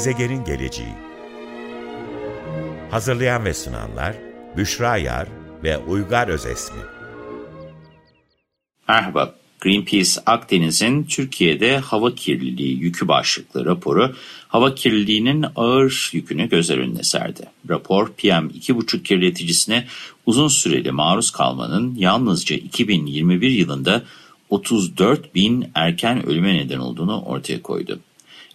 Gezegenin geleceği Hazırlayan ve sunanlar Büşra Yar ve Uygar Özesmi Merhaba, Greenpeace Akdeniz'in Türkiye'de hava kirliliği yükü başlıklı raporu hava kirliliğinin ağır yükünü gözler önüne serdi. Rapor PM2,5 kirleticisine uzun süreli maruz kalmanın yalnızca 2021 yılında 34 bin erken ölüme neden olduğunu ortaya koydu.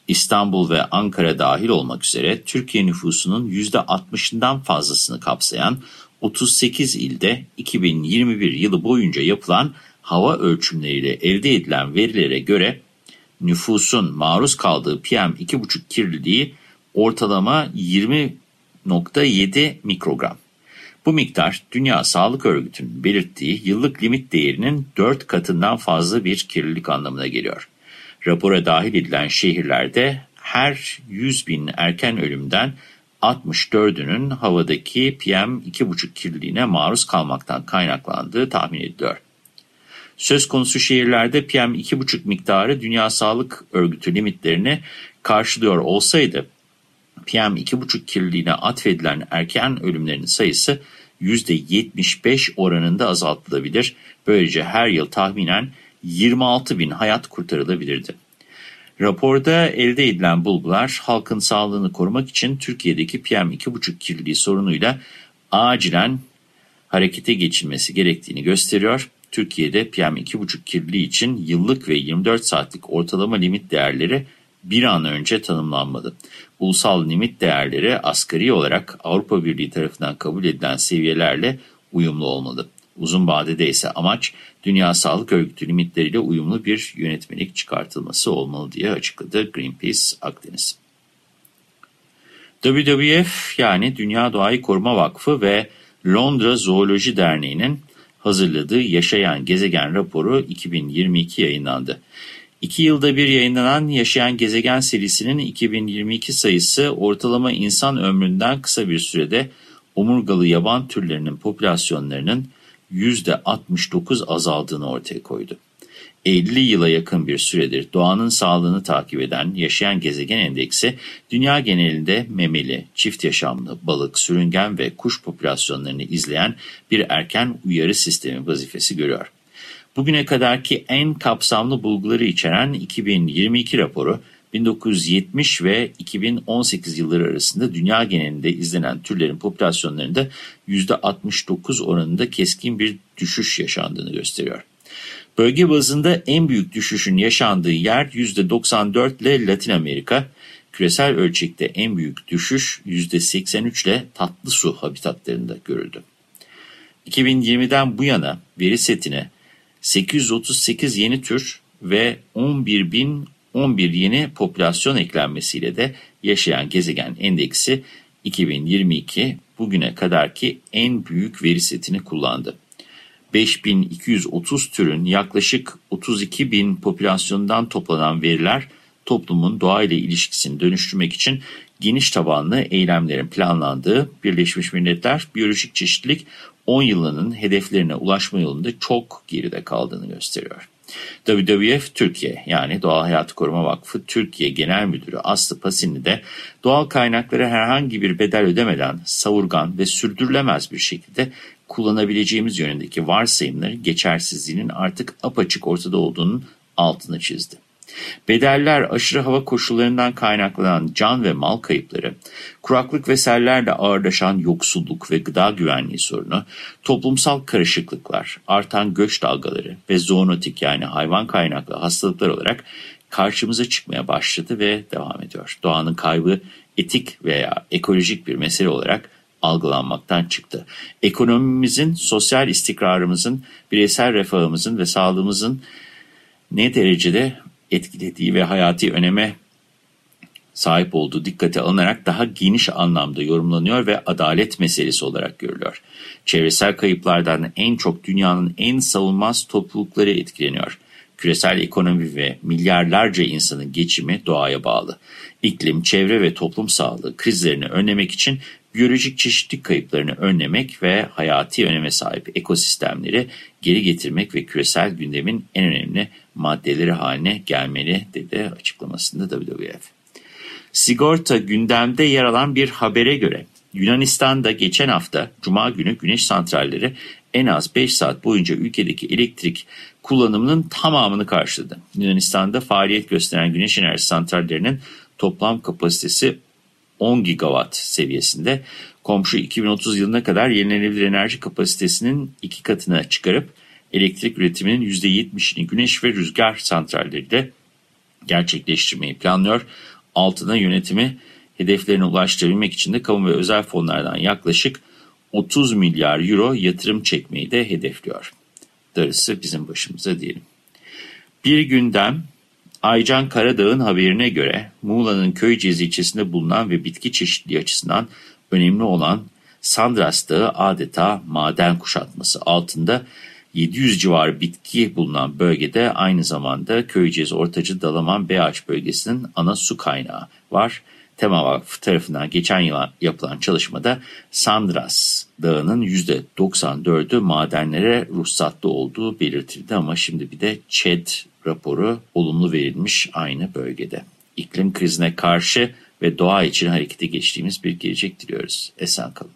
İstanbul ve Ankara dahil olmak üzere Türkiye nüfusunun %60'ından fazlasını kapsayan 38 ilde 2021 yılı boyunca yapılan hava ölçümleriyle elde edilen verilere göre nüfusun maruz kaldığı PM2,5 kirliliği ortalama 20.7 mikrogram. Bu miktar Dünya Sağlık Örgütü'nün belirttiği yıllık limit değerinin 4 katından fazla bir kirlilik anlamına geliyor. Rapora dahil edilen şehirlerde her 100 bin erken ölümden 64'ünün havadaki PM2,5 kirliliğine maruz kalmaktan kaynaklandığı tahmin ediliyor. Söz konusu şehirlerde PM2,5 miktarı Dünya Sağlık Örgütü limitlerini karşılıyor olsaydı PM2,5 kirliliğine atfedilen erken ölümlerin sayısı %75 oranında azaltılabilir. Böylece her yıl tahminen 26 bin hayat kurtarılabilirdi. Raporda elde edilen bulgular halkın sağlığını korumak için Türkiye'deki PM2,5 kirliliği sorunuyla acilen harekete geçilmesi gerektiğini gösteriyor. Türkiye'de PM2,5 kirliliği için yıllık ve 24 saatlik ortalama limit değerleri bir an önce tanımlanmadı. Ulusal limit değerleri asgari olarak Avrupa Birliği tarafından kabul edilen seviyelerle uyumlu olmalı. Uzun vadede ise amaç Dünya Sağlık Örgütü limitleriyle uyumlu bir yönetmelik çıkartılması olmalı diye açıkladı Greenpeace Akdeniz. WWF yani Dünya Doğayı Koruma Vakfı ve Londra Zooloji Derneği'nin hazırladığı Yaşayan Gezegen raporu 2022 yayınlandı. İki yılda bir yayınlanan Yaşayan Gezegen serisinin 2022 sayısı ortalama insan ömründen kısa bir sürede omurgalı yaban türlerinin popülasyonlarının %69 azaldığını ortaya koydu. 50 yıla yakın bir süredir doğanın sağlığını takip eden Yaşayan Gezegen Endeksi, dünya genelinde memeli, çift yaşamlı, balık, sürüngen ve kuş popülasyonlarını izleyen bir erken uyarı sistemi vazifesi görüyor. Bugüne kadarki en kapsamlı bulguları içeren 2022 raporu, 1970 ve 2018 yılları arasında dünya genelinde izlenen türlerin popülasyonlarında %69 oranında keskin bir düşüş yaşandığını gösteriyor. Bölge bazında en büyük düşüşün yaşandığı yer %94 ile Latin Amerika, küresel ölçekte en büyük düşüş %83 ile tatlı su habitatlarında görüldü. 2020'den bu yana veri setine 838 yeni tür ve 11.011 yeni popülasyon eklenmesiyle de yaşayan gezegen endeksi 2022 bugüne kadarki en büyük veri setini kullandı. 5230 türün yaklaşık 32 bin popülasyondan toplanan veriler toplumun doğayla ilişkisini dönüştürmek için geniş tabanlı eylemlerin planlandığı Birleşmiş Milletler Biyolojik Çeşitlilik 10 yılının hedeflerine ulaşma yolunda çok geride kaldığını gösteriyor. WWF Türkiye yani Doğal Hayatı Koruma Vakfı Türkiye Genel Müdürü Aslı Pasinli de doğal kaynakları herhangi bir bedel ödemeden savurgan ve sürdürülemez bir şekilde kullanabileceğimiz yönündeki varsayımların geçersizliğinin artık apaçık ortada olduğunun altını çizdi. Bedeller aşırı hava koşullarından kaynaklanan can ve mal kayıpları, kuraklık ve sellerle ağırlaşan yoksulluk ve gıda güvenliği sorunu, toplumsal karışıklıklar, artan göç dalgaları ve zoonotik yani hayvan kaynaklı hastalıklar olarak karşımıza çıkmaya başladı ve devam ediyor. Doğanın kaybı etik veya ekolojik bir mesele olarak algılanmaktan çıktı. Ekonomimizin, sosyal istikrarımızın, bireysel refahımızın ve sağlığımızın ne derecede etkilediği ve hayati öneme sahip olduğu dikkate alınarak daha geniş anlamda yorumlanıyor ve adalet meselesi olarak görülüyor. Çevresel kayıplardan en çok dünyanın en savunmaz toplulukları etkileniyor. Küresel ekonomi ve milyarlarca insanın geçimi doğaya bağlı. İklim, çevre ve toplum sağlığı krizlerini önlemek için biyolojik çeşitlilik kayıplarını önlemek ve hayati öneme sahip ekosistemleri geri getirmek ve küresel gündemin en önemli maddeleri haline gelmeli dedi açıklamasında WWF. Sigorta gündemde yer alan bir habere göre Yunanistan'da geçen hafta Cuma günü güneş santralleri en az 5 saat boyunca ülkedeki elektrik kullanımının tamamını karşıladı. Yunanistan'da faaliyet gösteren güneş enerji santrallerinin toplam kapasitesi 10 gigawatt seviyesinde. Komşu 2030 yılına kadar yenilenebilir enerji kapasitesinin iki katına çıkarıp elektrik üretiminin %70'ini güneş ve rüzgar santralleriyle gerçekleştirmeyi planlıyor. Altına yönetimi hedeflerine ulaştırabilmek için de kamu ve özel fonlardan yaklaşık 30 milyar euro yatırım çekmeyi de hedefliyor. Darısı bizim başımıza diyelim. Bir gündem Aycan Karadağ'ın haberine göre Muğla'nın Köyceğiz ilçesinde bulunan ve bitki çeşitliliği açısından önemli olan Sandras Dağı adeta maden kuşatması altında 700 civarı bitki bulunan bölgede aynı zamanda Köyceğiz Ortacı Dalaman BH bölgesinin ana su kaynağı var. Tema Vakfı tarafından geçen yıl yapılan çalışmada Sandras Dağı'nın %94'ü madenlere ruhsatlı olduğu belirtildi ama şimdi bir de ÇED raporu olumlu verilmiş aynı bölgede. İklim krizine karşı ve doğa için harekete geçtiğimiz bir gelecek diliyoruz. Esen kalın.